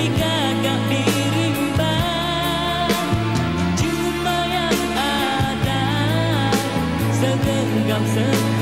Segenggam segenggam